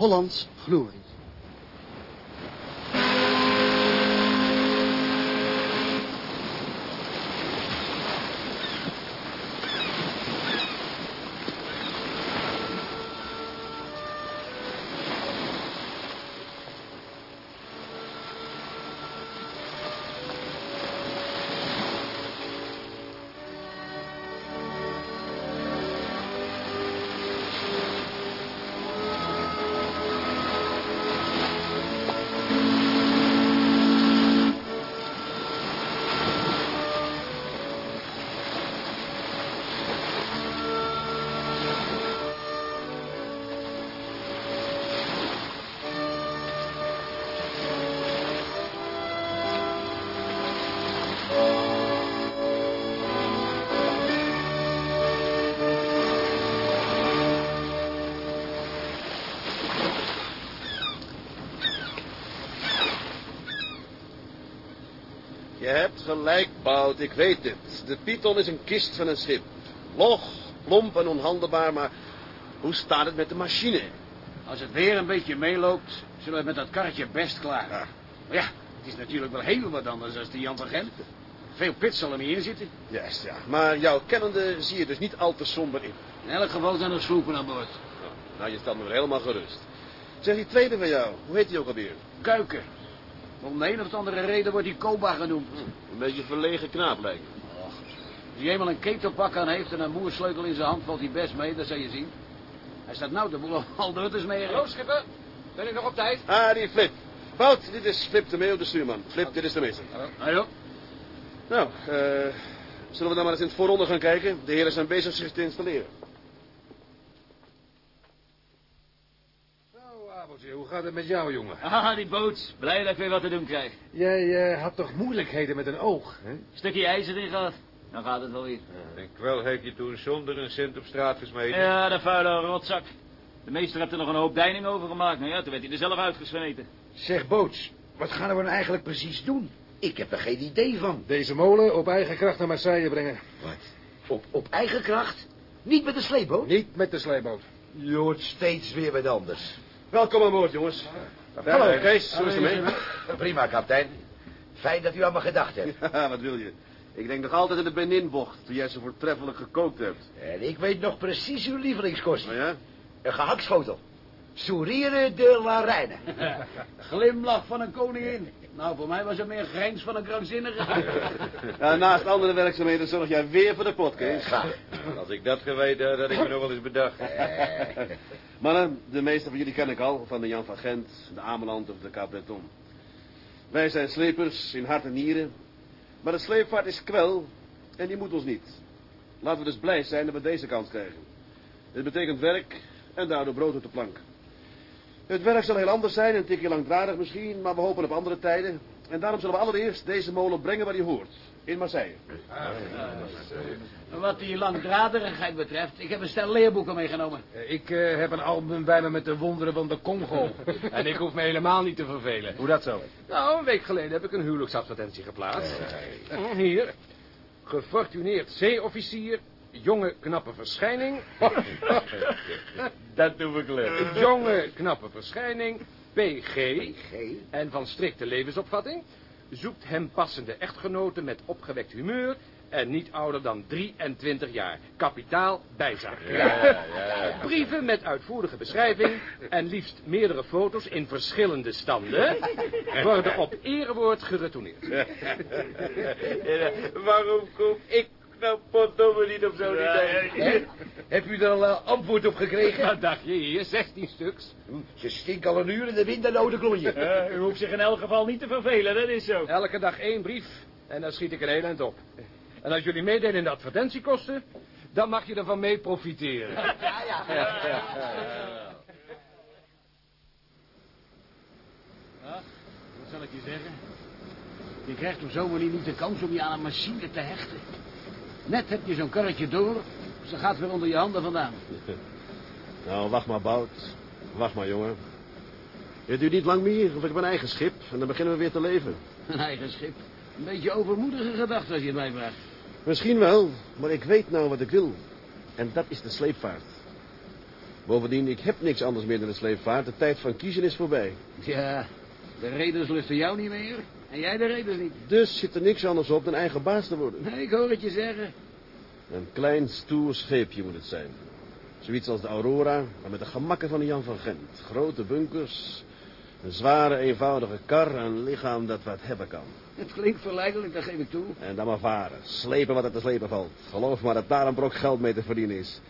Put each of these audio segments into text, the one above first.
Hollands glorie. Gelijk, Bout, ik weet het. De Python is een kist van een schip. Log, plomp en onhandelbaar, maar hoe staat het met de machine? Als het weer een beetje meeloopt, zullen we met dat karretje best klaar. Ja. Maar ja, het is natuurlijk wel heel wat anders dan de Jan van Gent. Veel pit zal er niet in zitten. Juist, ja. Maar jouw kennende zie je dus niet al te somber in. In elk geval zijn er sloepen aan boord. Nou, je stelt me weer helemaal gerust. Zeg, die tweede van jou, hoe heet die ook alweer? Kuiken. Om de een of andere reden wordt die Koba genoemd. Een beetje verlegen knaap lijkt. Och, als hij eenmaal een ketelpak aan heeft en een moersleutel in zijn hand, valt hij best mee, dat zal je zien. Hij staat nou de boel al door te smeren. Hallo, schipper. Ben ik nog op tijd? Ah, die Flip. Bout, dit is Flip de Meeuw, de stuurman. Flip, dit is de meester. Joh. Nou, eh, zullen we dan maar eens in het vooronder gaan kijken? De heren zijn bezig zich te installeren. Zo, Abeltje, hoe gaat het met jou, jongen? Ah, die boot. Blij dat ik weer wat te doen krijg. Jij eh, had toch moeilijkheden met een oog, hè? Stukje ijzer erin gehad. Dan gaat het wel weer. En kwel heeft je toen zonder een cent op straat gesmeten. Ja, de vuile rotzak. De meester heeft er nog een hoop deining over gemaakt. Nou ja, toen werd hij er zelf uitgesmeten. Zeg, Boots, wat gaan we nou eigenlijk precies doen? Ik heb er geen idee van. Deze molen op eigen kracht naar Marseille brengen. Wat? Op, op eigen kracht? Niet met de sleepboot? Niet met de sleeboot. Je hoort steeds weer wat anders. Welkom aan boord, jongens. Hallo, Kees. Hoe is het mee? Prima, kapitein. Fijn dat u aan me gedacht hebt. Ja, wat wil je? Ik denk nog altijd in de Beninbocht, toen jij zo voortreffelijk gekookt hebt. En ik weet nog precies uw lievelingskost. Nou ja? Een gehakschotel. Sourire de la Reine. Glimlach van een koningin. Nou, voor mij was het meer grijns van een krankzinnige. ja? Naast andere werkzaamheden zorg jij weer voor de pot, Kees. Ga. Als ik dat geweten had, had ik me nog wel eens bedacht. Mannen, de meeste van jullie ken ik al, van de Jan van Gent, de Ameland of de Cap Breton. Wij zijn slepers in hart en nieren, maar de sleepvaart is kwel en die moet ons niet. Laten we dus blij zijn dat we deze kans krijgen. Dit betekent werk en daardoor brood op de plank. Het werk zal heel anders zijn, een tikje langdradig misschien, maar we hopen op andere tijden. En daarom zullen we allereerst deze molen brengen waar die hoort, in Marseille. Wat die langdraderigheid betreft, ik heb een stel leerboeken meegenomen. Eh, Ik eh, heb een album bij me met de wonderen van de Congo. en ik hoef me helemaal niet te vervelen. Hoe dat zo? Nou, een week geleden heb ik een huwelijksadvertentie geplaatst. Eh, Hier. Gefortuneerd zeeofficier. Jonge, knappe verschijning. Dat doe ik leuk. Jonge, knappe verschijning. PG. En van strikte levensopvatting. Zoekt hem passende echtgenoten met opgewekt humeur. En niet ouder dan 23 jaar. Kapitaal bijzaak. Brieven met uitvoerige beschrijving. En liefst meerdere foto's in verschillende standen. Worden op erewoord geretourneerd. Waarom kom ik nou potdomme niet op zo'n idee? Heb u er al eh, antwoord op gekregen? Wat dacht je hier? 16 stuks. Ze stinken al een uur in de wind en de oude klonje. u hoeft zich in elk geval niet te vervelen, dat is zo. Elke dag één brief. En dan schiet ik een heel eind op. En als jullie meedelen in de advertentiekosten... dan mag je ervan mee profiteren. Wat zal ik je zeggen? Je krijgt op zo'n manier niet de kans om je aan een machine te hechten. Net heb je zo'n karretje door, ze gaat weer onder je handen vandaan. Nou, wacht maar, Bout. Wacht maar, jongen. Het duurt niet lang meer, of ik heb een eigen schip. En dan beginnen we weer te leven. Een eigen schip. Een beetje overmoedige gedachte als je het mij vraagt. Misschien wel, maar ik weet nou wat ik wil. En dat is de sleepvaart. Bovendien, ik heb niks anders meer dan de sleepvaart. De tijd van kiezen is voorbij. Ja, de reders lusten jou niet meer. En jij de reders niet. Dus zit er niks anders op dan eigen baas te worden. Nee, ik hoor het je zeggen. Een klein, stoer scheepje moet het zijn. Zoiets als de Aurora, maar met de gemakken van de Jan van Gent. Grote bunkers, een zware, eenvoudige kar, een lichaam dat wat hebben kan. Het klinkt verleidelijk, dat geef ik toe. En dan maar varen, slepen wat er te slepen valt. Geloof maar dat daar een brok geld mee te verdienen is.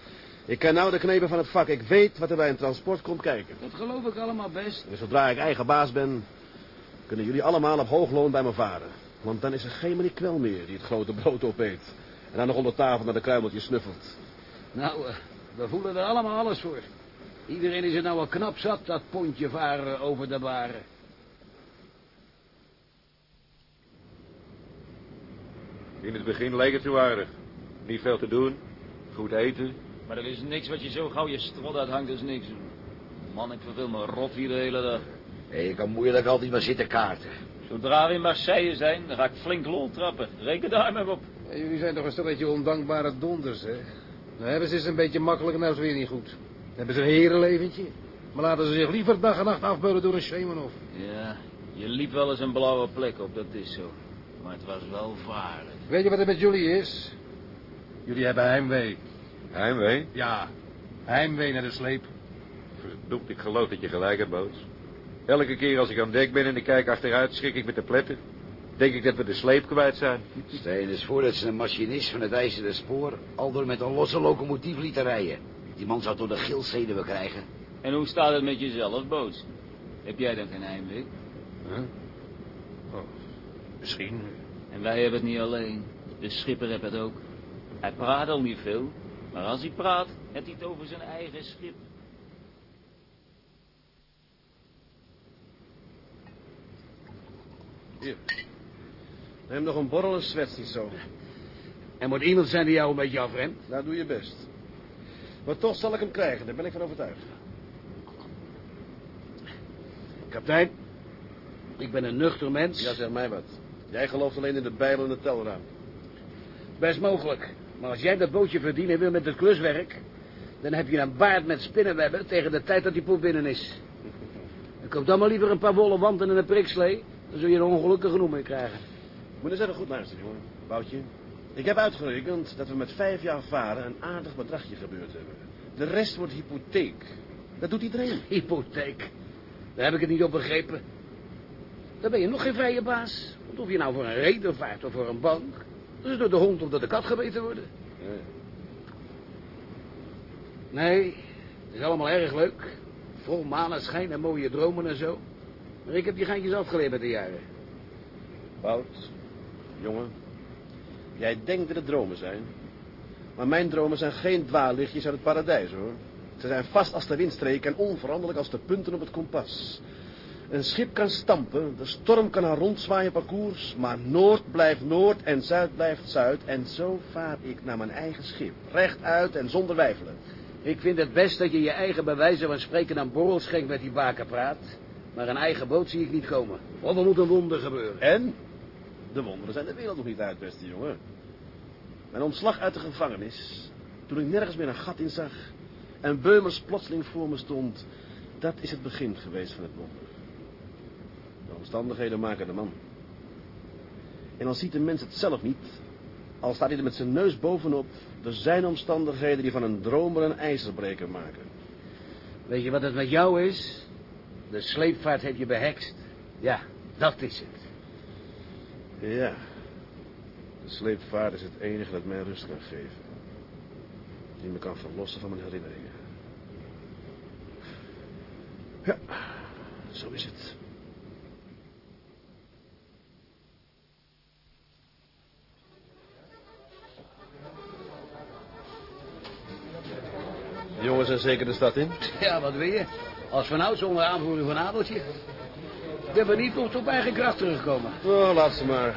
Ik ken nou de knepen van het vak. Ik weet wat er bij een transport komt kijken. Dat geloof ik allemaal best. En zodra ik eigen baas ben, kunnen jullie allemaal op hoog loon bij me varen. Want dan is er geen meneer Kwel meer die het grote brood opeet. En dan nog onder tafel naar de kruimeltjes snuffelt. Nou, eh, we voelen er allemaal alles voor. Iedereen is er nou wel knap zat, dat pontje varen over de baren. In het begin leek het zo aardig. Niet veel te doen. Goed eten. Maar er is niks wat je zo gauw je strot uithangt als niks. Man, ik verveel me rot hier de hele dag. Hé, je kan moeilijk altijd maar zitten kaarten. Zodra we in Marseille zijn, dan ga ik flink lol trappen. Reken daar maar op. Ja, jullie zijn toch een stelletje ondankbare donders, hè? Nou hebben ze eens een beetje makkelijk en nou is het weer niet goed. Dan hebben ze een herenleventje. Maar laten ze zich liever dag en nacht afbeulen door een Schemenhof. Ja, je liep wel eens een blauwe plek op, dat is zo. Maar het was wel varen. Weet je wat er met jullie is? Jullie hebben heimwee. Heimwee. Ja, heimwee naar de sleep. Verdomd, ik geloof dat je gelijk hebt, Boots. Elke keer als ik aan dek ben en ik kijk achteruit, schrik ik met de pletten. Denk ik dat we de sleep kwijt zijn. Stel je eens voor dat ze een machinist van het ijzeren spoor... al door met een losse locomotief lieten rijden. Die man zou door de gilzenuwen krijgen. En hoe staat het met jezelf, Boots? Heb jij dan geen heimwee? Oh, misschien. En wij hebben het niet alleen. De schipper heeft het ook. Hij praat al niet veel. Maar als hij praat, heeft hij het over zijn eigen schip. Hier. Neem nog een borrel en zwets niet zo. Er moet iemand zijn die jou een beetje afremt. Nou, doe je best. Maar toch zal ik hem krijgen, daar ben ik van overtuigd. Kapitein, ik ben een nuchter mens. Ja, zeg mij wat. Jij gelooft alleen in de Bijbel en de telraam. Best mogelijk. Maar als jij dat bootje verdienen wil met het kluswerk... dan heb je een baard met spinnenwebben tegen de tijd dat die poep binnen is. Dan koopt dan maar liever een paar wollen wanten en een prikslee... dan zul je er ongelukkig genoeg mee krijgen. Moet eens even goed luisteren, jongen. Boutje. Ik heb uitgerekend dat we met vijf jaar varen een aardig bedragje gebeurd hebben. De rest wordt hypotheek. Dat doet iedereen. Hypotheek. Daar heb ik het niet op begrepen. Dan ben je nog geen vrije baas. Want of je nou voor een reder vaart of voor een bank... dat is door de hond of door de kat gebeten worden. Nee, het is allemaal erg leuk. Vol maneschijn en mooie dromen en zo. Ik heb die geintjes afgeleerd met de jaren. Bout, jongen. Jij denkt dat het dromen zijn. Maar mijn dromen zijn geen dwaallichtjes uit het paradijs, hoor. Ze zijn vast als de windstreek en onveranderlijk als de punten op het kompas. Een schip kan stampen, de storm kan haar rondzwaaien parcours, maar noord blijft noord en zuid blijft zuid. En zo vaar ik naar mijn eigen schip, rechtuit en zonder wijfelen. Ik vind het best dat je je eigen bij wijze van spreken aan borrel schenkt met die baken praat. Maar een eigen boot zie ik niet komen. Of er moet een wonder gebeuren. En? De wonderen zijn de wereld nog niet uit, beste jongen. Mijn ontslag uit de gevangenis, toen ik nergens meer een gat in zag... en Beumers plotseling voor me stond... dat is het begin geweest van het wonder. De omstandigheden maken de man. En dan ziet de mens het zelf niet... al staat hij er met zijn neus bovenop... er zijn omstandigheden die van een dromer een ijzerbreker maken. Weet je wat het met jou is? De sleepvaart heeft je behekst. Ja, dat is het. Ja, de sleepvaart is het enige dat mij rust kan geven. Die me kan verlossen van mijn herinneringen. Ja, zo is het. De jongens zijn zeker de stad in? Ja, wat wil je? Als vanouds onder aanvoering van Adeltje. Ik ben benieuwd of ze op eigen kracht terugkomen. Oh, laat ze maar.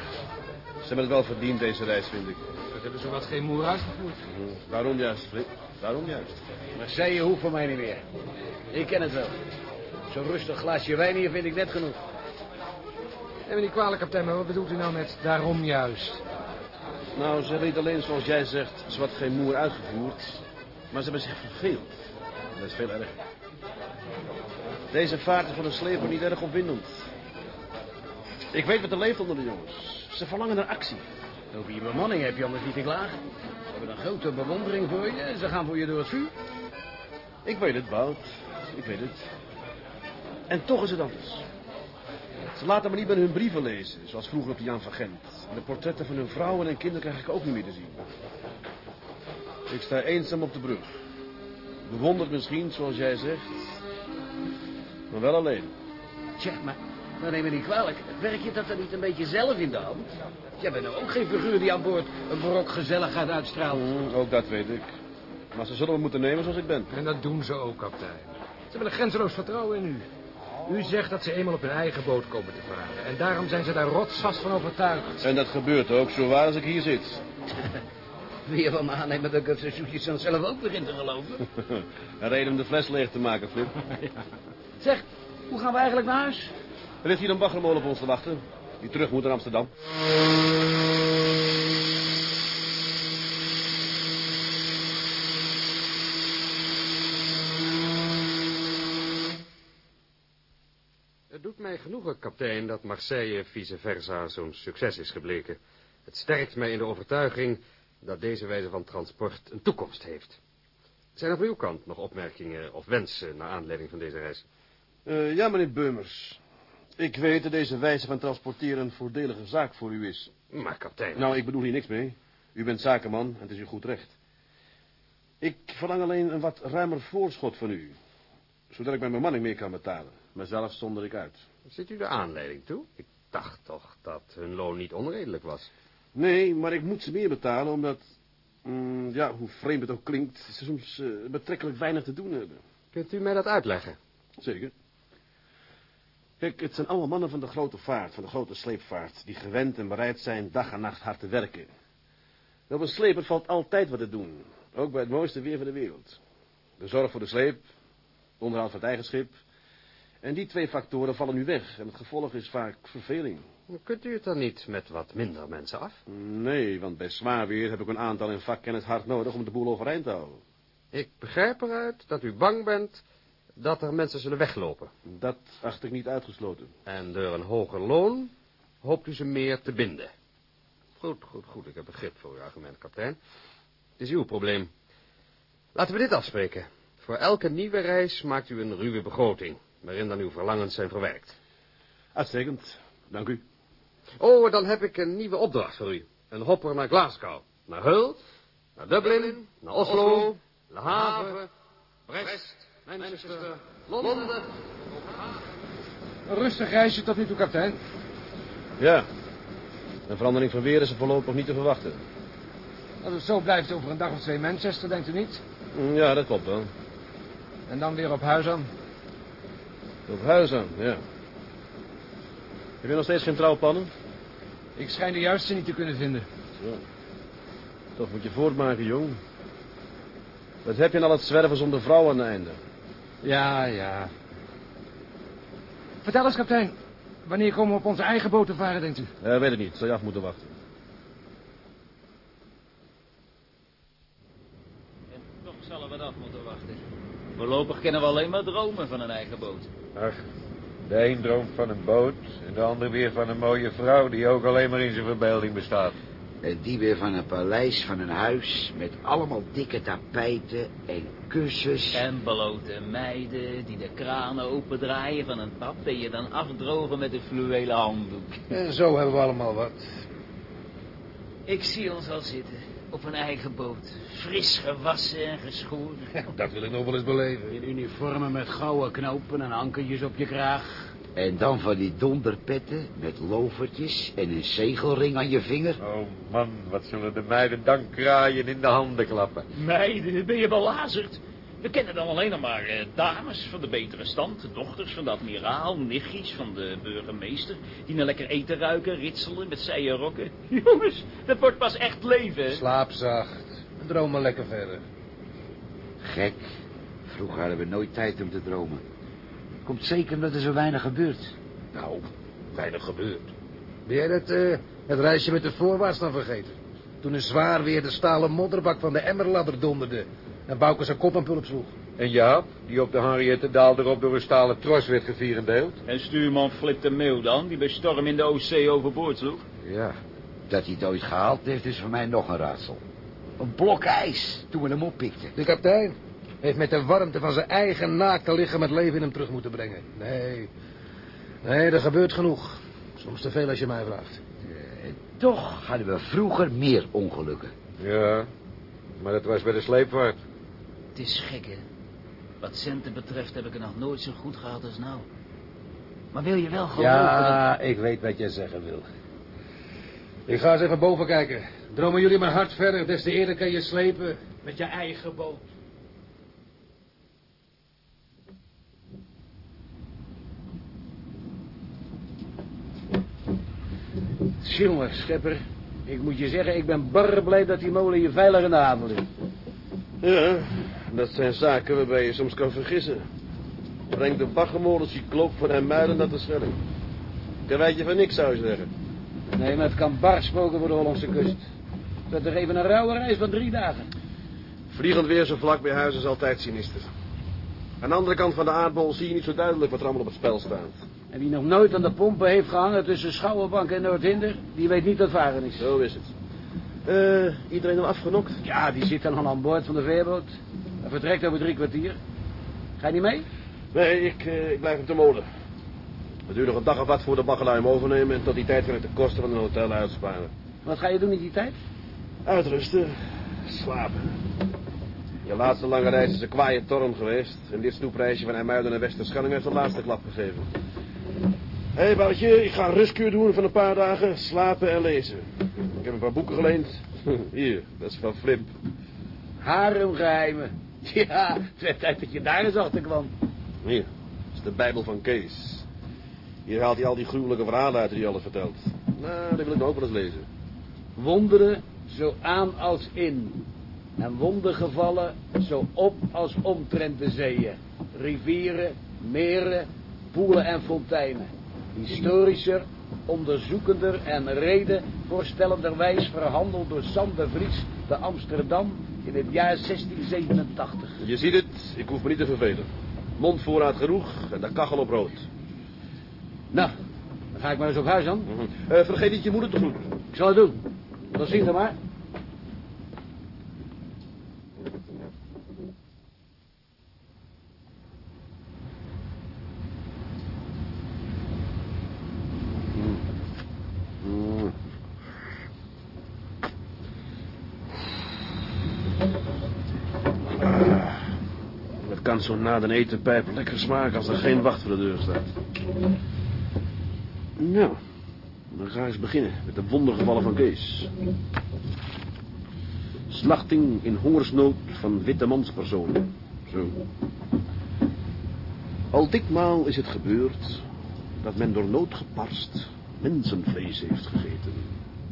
Ze hebben het wel verdiend, deze reis, vind ik. Dat hebben ze wat geen moer uitgevoerd. Waarom juist, Flip? Waarom juist? Marseille hoeft voor mij niet meer. Ik ken het wel. Zo'n rustig glaasje wijn hier vind ik net genoeg. Neem me niet kwalijk, kapitein, maar wat bedoelt u nou met daarom juist? Nou, ze hebben niet alleen, zoals jij zegt, zwart geen moer uitgevoerd. Maar ze hebben zich verveeld. Dat is veel erger. Deze vaart is voor een niet erg opwindend. Ik weet wat er leeft onder de jongens. Ze verlangen naar actie. Over je bemanning heb je anders niet te klagen. Ze hebben een grote bewondering voor je ze gaan voor je door het vuur. Ik weet het, Bout. Ik weet het. En toch is het anders. Ze laten me niet meer hun brieven lezen, zoals vroeger op de Jan van Gent. En de portretten van hun vrouwen en kinderen krijg ik ook niet meer te zien. Ik sta eenzaam op de brug. Bewonderd misschien, zoals jij zegt. Maar wel alleen. Tja, maar nou neem me niet kwalijk. Werk je dat dan niet een beetje zelf in de hand? Jij bent nou ook geen figuur die aan boord een brok gezelligheid uitstraalt. Mm, ook dat weet ik. Maar ze zullen me moeten nemen zoals ik ben. En dat doen ze ook, kapitein. Ze hebben een grenzeloos vertrouwen in u. U zegt dat ze eenmaal op hun eigen boot komen te varen. En daarom zijn ze daar rotsvast van overtuigd. En dat gebeurt ook, zo waar als ik hier zit. Wil je van me aannemen dat ik het zoetjes dan zelf ook begin te geloven? Een reden om de fles leeg te maken, Flip. Zeg, hoe gaan we eigenlijk naar huis? Er ligt hier een baggermolen op ons te wachten. Die terug moet naar Amsterdam. Het doet mij genoegen, kapitein, dat Marseille vice versa zo'n succes is gebleken. Het sterkt mij in de overtuiging dat deze wijze van transport een toekomst heeft. Zijn er van uw kant nog opmerkingen of wensen naar aanleiding van deze reis? Eh, ja, meneer Beumers. Ik weet dat deze wijze van transporteren een voordelige zaak voor u is. Maar, kapitein... Nou, ik bedoel hier niks mee. U bent zakenman en het is uw goed recht. Ik verlang alleen een wat ruimer voorschot van u. Zodat ik mijn bemanning meer kan betalen. Mezelf zonder ik uit. Zit u de aanleiding toe? Ik dacht toch dat hun loon niet onredelijk was. Nee, maar ik moet ze meer betalen omdat... mm, ja, hoe vreemd het ook klinkt... ze soms eh, betrekkelijk weinig te doen hebben. Kunt u mij dat uitleggen? Zeker. Kijk, het zijn allemaal mannen van de grote vaart, van de grote sleepvaart... die gewend en bereid zijn dag en nacht hard te werken. Op een sleper valt altijd wat te doen. Ook bij het mooiste weer van de wereld. De zorg voor de sleep, onderhoud van het eigen schip... En die twee factoren vallen nu weg. En het gevolg is vaak verveling. Kunt u het dan niet met wat minder mensen af? Nee, want bij zwaar weer heb ik een aantal in vakkennis hard nodig om de boel overeind te houden. Ik begrijp eruit dat u bang bent dat er mensen zullen weglopen. Dat acht ik niet uitgesloten. En door een hoger loon hoopt u ze meer te binden. Goed, goed, goed. Ik heb begrip voor uw argument, kapitein. Het is uw probleem. Laten we dit afspreken. Voor elke nieuwe reis maakt u een ruwe begroting, waarin dan uw verlangens zijn verwerkt. Uitstekend. Dank u. Oh, dan heb ik een nieuwe opdracht voor u. Een hopper naar Glasgow, naar Hull, naar Dublin, naar Oslo, Le Havre, Brest, Manchester, Londen. Een rustig reisje tot nu toe, kapitein. Ja. Een verandering van weer is er voorlopig niet te verwachten. Als het zo blijft over een dag of twee Manchester, denkt u niet? Mm, Ja, dat klopt wel. En dan weer op huis aan. Op huis aan, ja. Heb je nog steeds geen trouwplannen? Ik schijn de juiste niet te kunnen vinden. Zo. Toch moet je voortmaken, jong. Wat heb je nou al het zwerven zonder vrouw aan het einde? Ja, ja. Vertel eens, kapitein. Wanneer komen we op onze eigen boot te varen, denkt u? Ja, weet het niet. Zal je af moeten wachten. En toch zullen we dat moeten wachten. Voorlopig kennen we alleen maar dromen van een eigen boot. Ach, de een droomt van een boot en de ander weer van een mooie vrouw die ook alleen maar in zijn verbeelding bestaat. Die weer van een paleis, van een huis... met allemaal dikke tapijten en kussens. En belote meiden die de kranen opendraaien van een tap... en je dan afdrogen met een fluwelen handdoek. En zo hebben we allemaal wat. Ik zie ons al zitten, op een eigen boot. Fris gewassen en geschoren. Dat wil ik nog wel eens beleven. In uniformen met gouden knopen en ankertjes op je kraag. En dan van die donderpetten met lovertjes en een zegelring aan je vinger. Oh man, wat zullen de meiden dan kraaien in de handen klappen. Meiden, ben je belazerd? We kennen dan alleen nog maar eh, dames van de betere stand, dochters van de admiraal, nichtjes van de burgemeester, die naar lekker eten ruiken, ritselen met zijen rokken. Jongens, dat wordt pas echt leven. Slaap zacht. En droom maar lekker verder. Gek. Vroeger hadden we nooit tijd om te dromen. Komt zeker omdat er zo weinig gebeurt. Nou, weinig gebeurd. Ben jij dat, eh, het reisje met de voorwaarts dan vergeten? Toen een zwaar weer de stalen modderbak van de emmerladder donderde... en Bouke zijn kop aan pulp sloeg. En Jaap, die op de Henriette Daal erop door een stalen tros werd gevierendeeld? En stuurman Flip de Meeuw dan, die bij storm in de Oostzee overboord sloeg? Ja, dat hij het ooit gehaald heeft is voor mij nog een raadsel. Een blok ijs, toen we hem oppikten. De kapitein heeft met de warmte van zijn eigen naakte lichaam het leven in hem terug moeten brengen. Nee, nee, er gebeurt genoeg. Soms te veel als je mij vraagt. Eh, toch hadden we vroeger meer ongelukken. Ja, maar dat was bij de sleepvaart. Het is gek, hè. Wat centen betreft heb ik het nog nooit zo goed gehad als nou. Maar wil je wel geloven dat... Ja, ik weet wat jij zeggen wil. Ik ga eens even boven kijken. Dromen jullie maar hard verder, des te eerder kan je slepen met je eigen boot. Jongen, schepper. Ik moet je zeggen, ik ben barre blij dat die molen hier veilig in de haven ligt. Ja, dat zijn zaken waarbij je soms kan vergissen. Breng de baggermolen cycloop van Hermuiden naar de Schelling. Karweitje van niks, zou je zeggen. Nee, maar het kan bar spoken voor de Hollandse kust. Dat er even een rauwe reis van drie dagen. Vliegend weer zo vlak bij huis is altijd sinister. Aan de andere kant van de aardbol zie je niet zo duidelijk wat er allemaal op het spel staat. En wie nog nooit aan de pompen heeft gehangen tussen Schouwenbank en Noordhinder, die weet niet wat varen is. Zo is het. Eh, iedereen al afgenokt? Ja, die zit dan al aan boord van de veerboot. Hij vertrekt over drie kwartier. Ga je niet mee? Nee, ik, eh, ik blijf op de molen. Het duurt nog een dag of wat voor de baggerlui hem overnemen... en tot die tijd kan ik de kosten van een hotel uitsparen. Wat ga je doen in die tijd? Uitrusten, slapen. Je laatste lange reis is een kwaaie torm geweest... en dit snoepreisje van IJmuiden naar Westerschelling heeft de laatste klap gegeven. Hé, hey, ik ga een rustkuur doen van een paar dagen, slapen en lezen. Ik heb een paar boeken geleend. Hier, dat is van Flip. Haremgeheimen. Ja, het werd tijd dat je daar eens achter kwam. Hier, dat is de Bijbel van Kees. Hier haalt hij al die gruwelijke verhalen uit die hij alles vertelt. Nou, die wil ik nog ook wel eens lezen. Wonderen zo aan als in. En wondergevallen zo op als omtrent de zeeën. Rivieren, meren, poelen en fonteinen. Historischer, onderzoekender en reden voorstellenderwijs verhandeld door Sam de Vries te Amsterdam in het jaar 1687. Je ziet het, ik hoef me niet te vervelen. Mondvoorraad genoeg en de kachel op rood. Nou, dan ga ik maar eens op huis dan. Mhm. Eh, vergeet niet je moeder te groeten. Ik zal het doen. Tot ziens dan maar. Mm. Ah, Kan zo na de etenpijp lekker smaken als er geen wacht voor de deur staat. Nou, dan ga ik eens beginnen met de wondergevallen van Kees. Slachting in hongersnood van witte manspersonen. Zo. Al dikmaal is het gebeurd dat men door nood geparst mensenvlees heeft gegeten.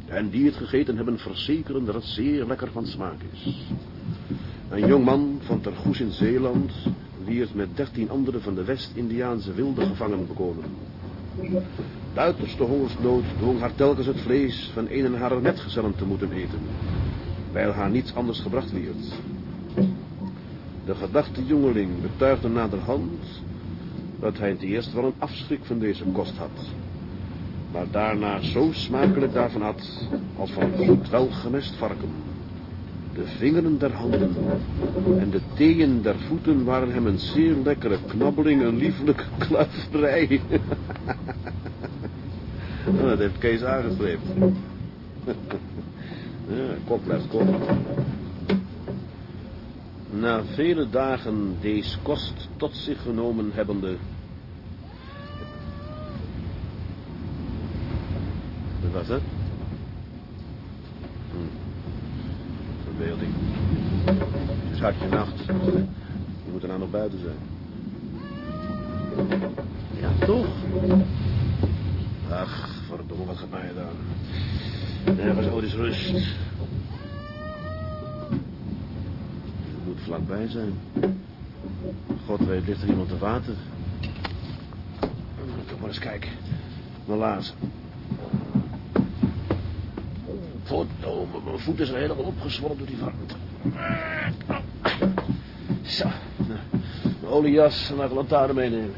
En die het gegeten hebben verzekeren dat het zeer lekker van smaak is. Een jong man van Tergoes in Zeeland, het met dertien anderen van de West-Indiaanse wilde gevangen bekomen. De uiterste hongersnood dwong haar telkens het vlees van een en haar metgezellen te moeten eten, wijl haar niets anders gebracht werd. De gedachte jongeling betuigde naderhand dat hij het eerst wel een afschrik van deze kost had, maar daarna zo smakelijk daarvan had als van goed welgemest varken. De vingeren der handen en de teeën der voeten waren hem een zeer lekkere knabbeling, een lieflijke kluiverij. Nou, dat heeft Kees aangestreefd. ja, kop blijft. Na vele dagen deze kost tot zich genomen hebbende... Wat was dat? Het is hartje nacht. Je moet daarna nog buiten zijn. Ja, toch? Ach, verdomme, wat gaat mij dan? Nergens ooit is rust. Het moet vlakbij zijn. God weet, ligt er iemand te water? Kom maar eens kijken. Mijn mijn voet is er helemaal opgezwollen door die warmte. Zo, nou, oliejas en een lantaarn meenemen.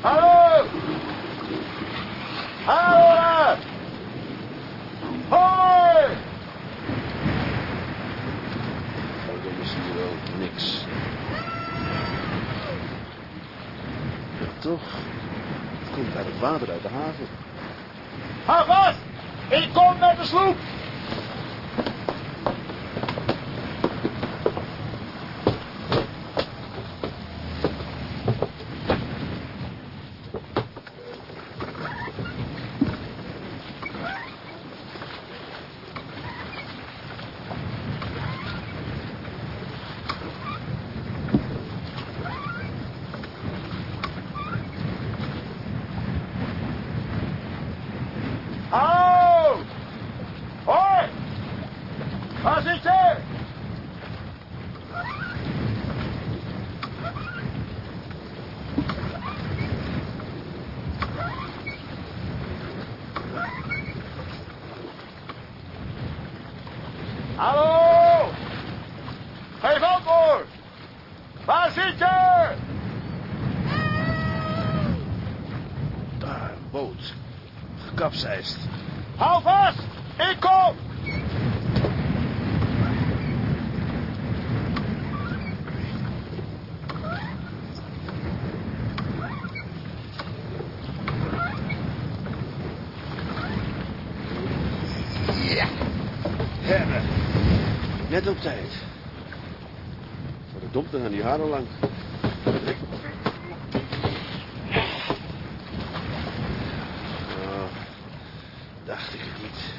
Hallo! Hallo daar! Hoi! Oh, dan is hier wel niks. Ja, toch? Het komt uit het water uit de haven. Hou vast! Ik kom met de sloep! Hallo! Hoi! Waar zit je? Hallo! Geef antwoord! Waar zit je? Daar, een boot. Gekapseist. Hou vast! Ik kom! Hebben. Net op tijd. Voor de domper aan die haren lang. Oh, dacht ik het niet.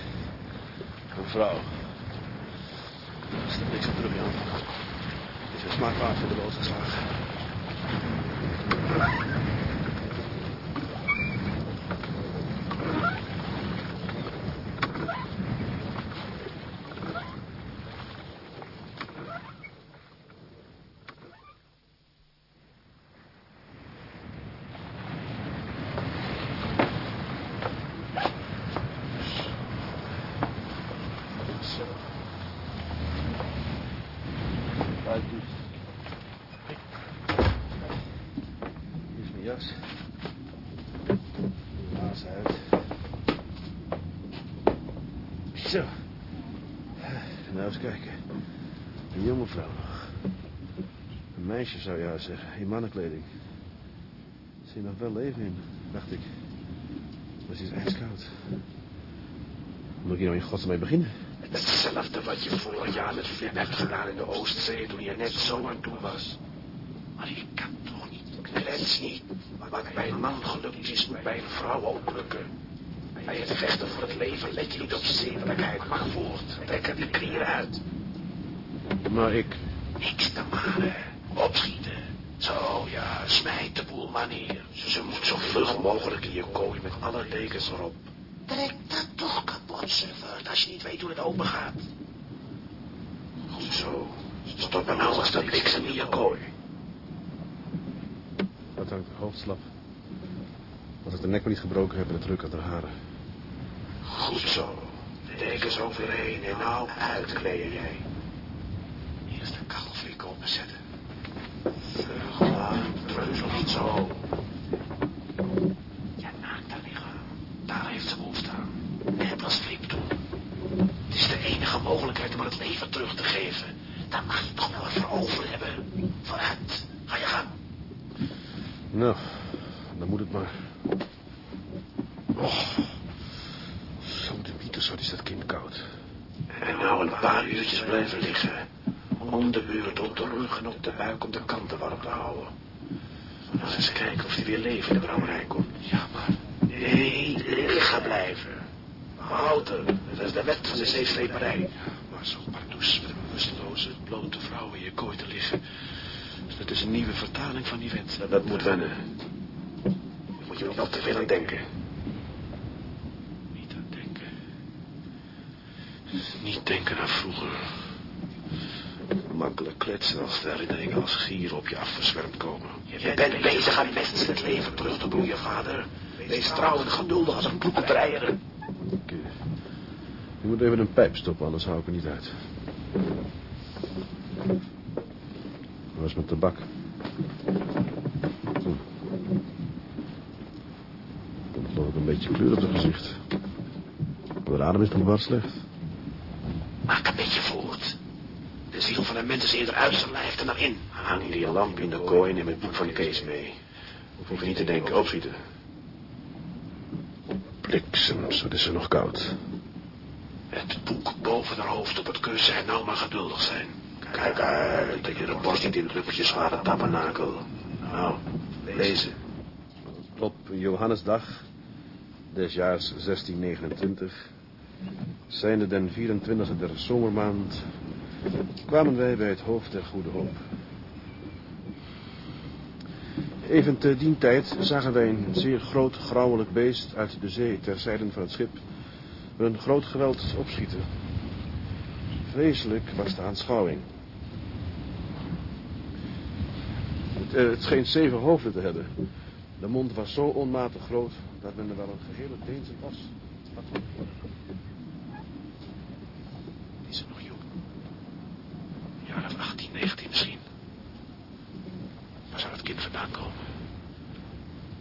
Een vrouw. Er staat niks op terug aan. Is een smaakwaard voor de boot geslagen. Zo. Uit dus. Hier is mijn jas. Laas uit. Zo. Nou eens kijken. Een jonge vrouw nog. Een meisje zou je zeggen. In mannenkleding. Ze zit nog wel leven in, dacht ik. Maar ze is ijskoud. Moet ik hier nou in godsnaam mee beginnen? Hetzelfde wat je vorig jaar met Flip hebt gedaan in de Oostzee toen je net zo aan toe was. Maar ik kan toch niet, klets niet. Wat bij een man gelukt is, moet bij een vrouw ook lukken. Bij het vechten voor het leven let je niet op zedelijkheid, maar voort. Trek er die kleren uit. Maar ik... Niks te malen. Opschieten. Zo, ja, smijt de boel maar neer. Ze moet zo vlug mogelijk in je kooi met alle dekens erop. Trek dat toch kapot, sufferd, als je niet weet hoe het open gaat. Goed zo. Stop maar nou eens dat bliksem in je kooi. Wat hangt haar hoofd slap. Als ik de nek maar niet gebroken heb en de druk aan haar haren. Goed zo. De dekens overheen en nou uitkleden jij. Eerst de kachelflik openzetten. Aan, treuzel niet zo. Ja, naakt daar liggen. Daar heeft ze behoefte aan. Net als Flip toen. Het is de enige mogelijkheid om haar het leven terug te geven. Daar mag je toch wel wat voor over hebben. Vooruit, ga je gang. Nou, dan moet het maar. Och. Zo de mythes, wat is dat kind koud. En nou een paar uurtjes blijven liggen. Om de beurt op de rug en op de buik om de kanten warm te houden. Nou, eens kijken of hij weer leven in de brouwerij komt. Ja, maar... Nee, liggen blijven. Houten, dat is de wet van de zeesleperij. Maar zo pardoes met een bewusteloze, blote vrouw in je kooi te liggen. Dat is een nieuwe vertaling van die wet. Dat, dat moet wennen. Daar moet je niet al te veel aan denken. Niet aan denken. Niet denken aan vroeger. Makkelijk kletsen als de herinneringen als gieren op je afgezwermd komen. Je bent bezig aan mensen het leven terug te bloeien, vader. Wees trouw en geduldig als een ploekentrijer. Ik, eh, je moet even een pijp stoppen, anders hou ik er niet uit. Waar is mijn tabak? Hm. Ik heb geloof ik een beetje kleur op het gezicht. De adem is nog maar slecht. Maak een beetje voort. De ziel van een mens is eerder uit zijn lijf dan naar in. Hang hier je lamp in de kooi en neem het boek van Kees mee. Hoef je niet te denken, opschieten. Bliksems, wat is er nog koud. Het boek boven haar hoofd op het kussen en nou maar geduldig zijn. Kijk uit, dat je de borst niet in druppelt, je zware tabernakel. Nou, lezen. Op Johannesdag, des jaars 1629, zijnde den 24e der zomermaand, kwamen wij bij het hoofd der Goede Hoop. Even te dien tijd zagen wij een zeer groot grauwelijk beest uit de zee ter zijde van het schip met een groot geweld opschieten. Vreselijk was de aanschouwing. Het, eh, het scheen zeven hoofden te hebben. De mond was zo onmatig groot dat men er wel een gehele Deense was. had van kunnen worden. Is er nog jong? Een jaar of 18, 19 misschien. Waar zou het kind vandaan komen?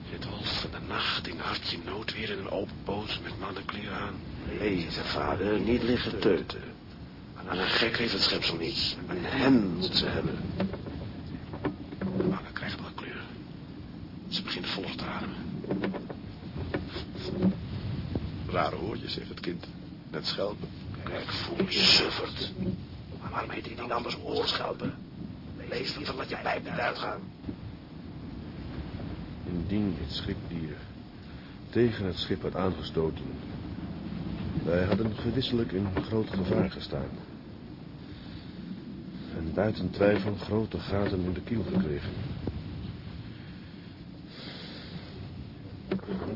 In het wolf van de nacht, in hartje nood, weer in een open boot met mannenkleur aan. Lezen, vader, niet liggen teuten. Aan een gek heeft het schepsel niet. Een hen moet ze hebben. De wangen krijgen wel kleur. Ze beginnen vol te ademen. Rare hoortjes, zegt het kind. Net schelpen. Kijk, voel je suffert. Maar waarom heet dit niet anders oorschelpen? Lees niet, dan laat je pijp niet uitgaan. Indien het schipdier tegen het schip had aangestoten. Wij hadden gewisselijk in groot gevaar gestaan. En buiten twijfel grote gaten in de kiel gekregen.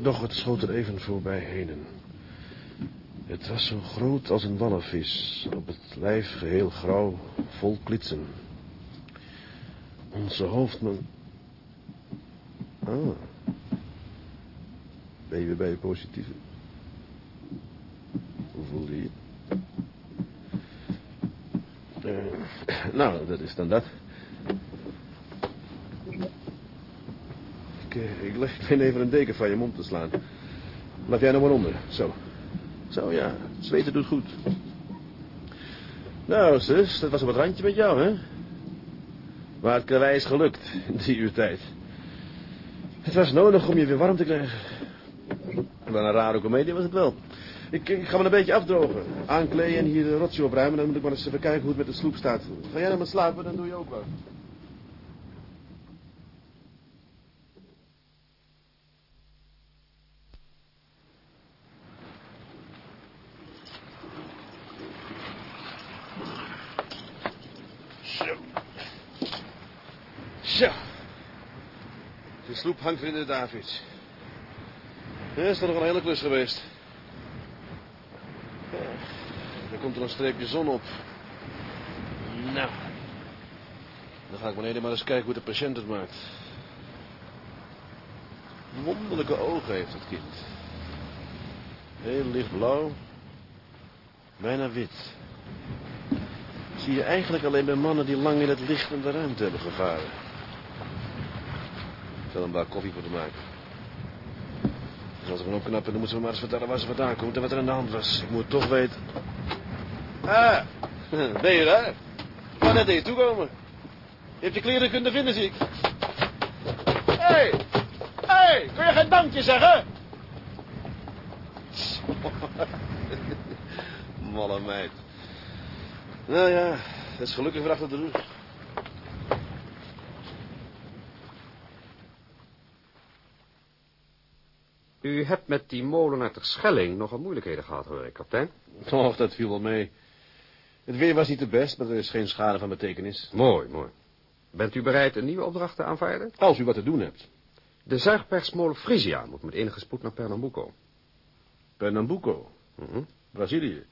Doch het schoot er even voorbij henen. Het was zo groot als een wallenvis, op het lijf geheel grauw, vol klitsen. Onze hoofdman... Ah. Ben je weer bij je positieve? Eh, nou, dat is dan dat. Ik, eh, ik leg even een deken van je mond te slaan. Laat jij nou maar onder. Zo. Zo, ja. Zweten doet goed. Nou, zus, dat was op het randje met jou, hè? Maar het karwei is gelukt in die uur tijd. Het was nodig om je weer warm te krijgen. Wel een rare comedie was het wel. Ik, ik ga me een beetje afdrogen. Aankleden en hier de rotje opruimen. Dan moet ik maar eens even kijken hoe het met de sloep staat. Ga jij nou maar slapen, dan doe je ook. Zo. De sloep hangt weer in de. Ja, is toch nog een hele klus geweest. Er komt er een streepje zon op. Nou. Dan ga ik beneden maar eens kijken hoe de patiënt het maakt. Wonderlijke ogen heeft het kind. Heel lichtblauw. Bijna wit. Zie je eigenlijk alleen bij mannen die lang in het licht en de ruimte hebben gevaren. Ik zal een bak koffie voor te maken. Als we hem opknappen, dan moeten we maar eens vertellen waar ze vandaan komt en wat er aan de hand was. Ik moet toch weten. Ah, ben je daar? Ik wou net naar je toe komen. Je hebt je kleren kunnen vinden, zie ik. Hé, hey, hé, hey, kun je geen dankje zeggen? Malle meid. Nou ja, dat is gelukkig weer achter de rug. U hebt met die molen uit de Schelling nogal moeilijkheden gehad, hoor ik, kapitein. Och, dat viel wel mee. Het weer was niet de best, maar er is geen schade van betekenis. Mooi, mooi. Bent u bereid een nieuwe opdracht te aanvaarden? Als u wat te doen hebt. De zuigpersmolen Frisia moet met enige spoed naar Pernambuco. Pernambuco, Mhm. Brazilië.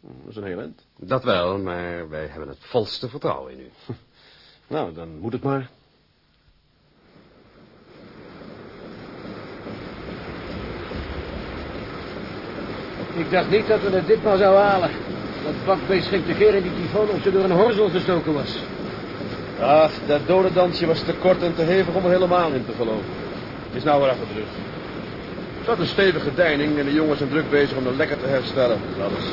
Hm, Dat is een heel eind. Dat wel, maar wij hebben het volste vertrouwen in u. Nou, dan moet het maar. Ik dacht niet dat we het ditmaal zouden halen. Dat bakbeest schrik de keer in die tyfoon of ze door een horzel gestoken was. Ach, dat dodendansje was te kort en te hevig om er helemaal in te geloven. Het is nou weer achter de rug. Het had een stevige deining en de jongens zijn druk bezig om er lekker te herstellen. Dat is alles.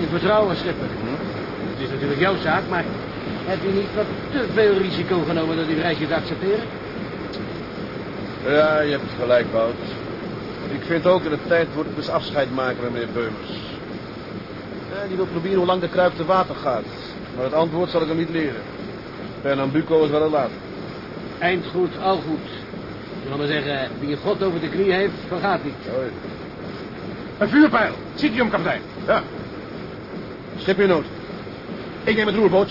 Je vertrouwen, schipper. Het is natuurlijk jouw zaak, maar heb je niet wat te veel risico genomen door die reisje te accepteren? Ja, je hebt gelijk, Bout. Ik vind ook dat het tijd wordt dat eens afscheid maken met meneer Beumers. Ja, die wil proberen hoe lang de kruip te water gaat. Maar het antwoord zal ik hem niet leren. Pernambuco is wel een laat. Eind goed, al goed. Zullen we zeggen, wie een god over de knie heeft, vergaat niet. Hoi. Een vuurpijl. Ziet u hem, kapitein? Ja. Schip in nood. Ik neem het roerboot.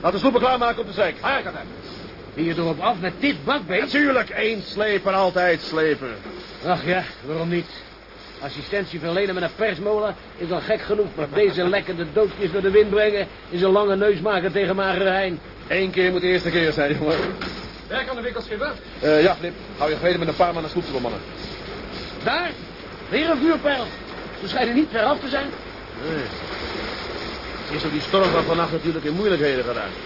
Laat de sloepen klaarmaken op de zijk. Ah, ja, kapitein. Ben je erop af met dit bakbeest? Natuurlijk, één sleper, altijd slepen. Ach ja, waarom niet? Assistentie verlenen met een persmolen is al gek genoeg. Maar deze lekkende doodjes door de wind brengen... is een lange neus maken tegen magere hein. Eén keer moet de eerste keer zijn, jongen. Werk aan de winkelschipper. Eh, ja, Flip. Hou je geleden met een paar man naar sloep te mannen. Daar, weer een vuurpijl. Ze schijnen niet ver af te zijn. Nee. Is door die storm van vannacht natuurlijk in moeilijkheden geraakt.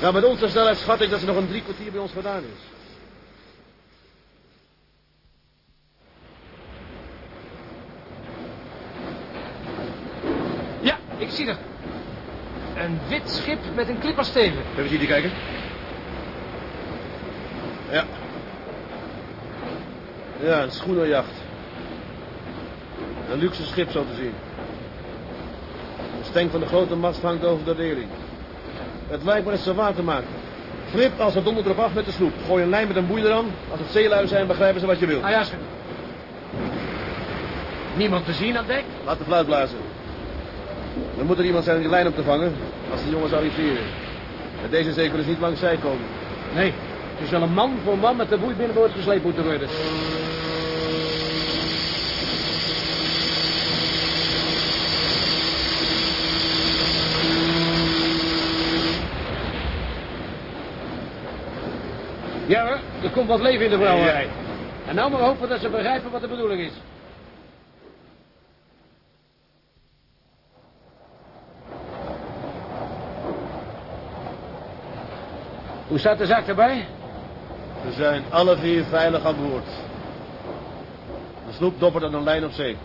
Ja, met onze snelheid schat ik dat ze nog een drie kwartier bij ons gedaan is. Ja, ik zie het. Een wit schip met een klippersteven. Even zien die kijken. Ja. Ja, een schoenerjacht. Een luxe schip zo te zien. De stenk van de grote mast hangt over de reling. Het lijkt me dat ze water maken. Flip, als het dondert erop af met de sloep. Gooi een lijn met een boei eraan. Als het zeelui zijn, begrijpen ze wat je wil. Ah ja. Niemand te zien aan dek? Laat de fluit blazen. Er moet er iemand zijn om die lijn op te vangen. Als de jongens arriveren. Met deze zee kunnen ze niet langs zij komen. Nee, er zal een man voor man met de boei binnenboord gesleept moeten worden. Ja hoor, er komt wat leven in de brouwerij. En nou maar hopen dat ze begrijpen wat de bedoeling is. Hoe staat de zaak erbij? We zijn alle vier veilig aan boord. De sloep doppert aan een lijn op zee.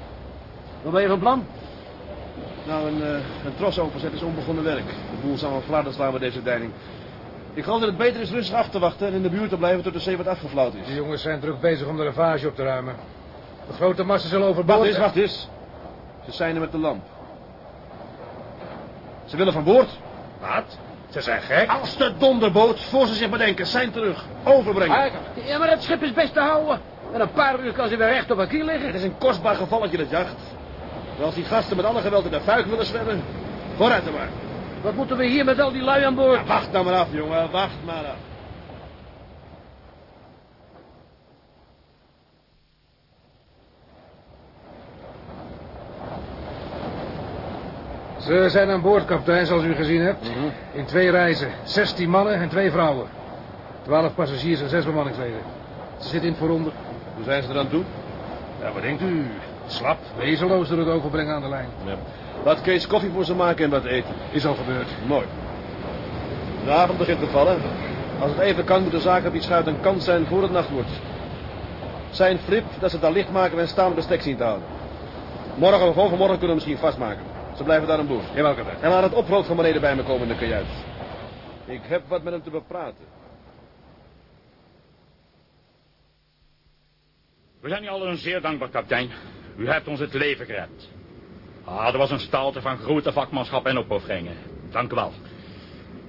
Wat ben je van plan? Nou, een, uh, een tros overzet is onbegonnen werk. De boel zal wel flarden slaan met deze deining. Ik geloof dat het beter is rustig af te wachten en in de buurt te blijven tot de zee wat afgevlauwd is. De jongens zijn druk bezig om de ravage op te ruimen. De grote massen zullen overboord... Wacht eens, wacht eens. Ze zijn er met de lamp. Ze willen van boord. Wat? Ze zijn gek. Als de donderboot, voor ze zich bedenken, zijn terug. Overbrengen. Ah, ja, maar het schip is best te houden. En een paar uur kan ze weer recht op haar kiel liggen. Het is een kostbaar gevalletje, dat jacht. Maar als die gasten met alle geweld in de fuik willen zwemmen, vooruit dan maar. Wat moeten we hier met al die lui aan boord? Ja, wacht nou maar af, jongen. Wacht maar af. Ze zijn aan boord, kapitein, zoals u gezien hebt. In twee reizen. 16 mannen en twee vrouwen. 12 passagiers en zes bemanningsleden. Ze zitten in het vooronder. Hoe zijn ze eraan toe? Ja, wat denkt u? Slap, wezenloos door het ogen brengen aan de lijn. Ja. Laat Kees koffie voor ze maken en wat eten. Is al gebeurd. Mooi. De avond begint te vallen. Als het even kan, moet de zaak op die schuit een kans zijn voor het nacht wordt. Zijn flip dat ze het al licht maken en staan op bestek zien te houden. Morgen of overmorgen kunnen we misschien vastmaken. Ze blijven daar aan boord. Jawel, kapitein. En laat het oprood van beneden bij me komen in de kajuit. Ik heb wat met hem te bepraten. We zijn u allen zeer dankbaar, kapitein. U hebt ons het leven gered. Ah, er was een stalte van grote vakmanschap en opofferingen. Dank u wel.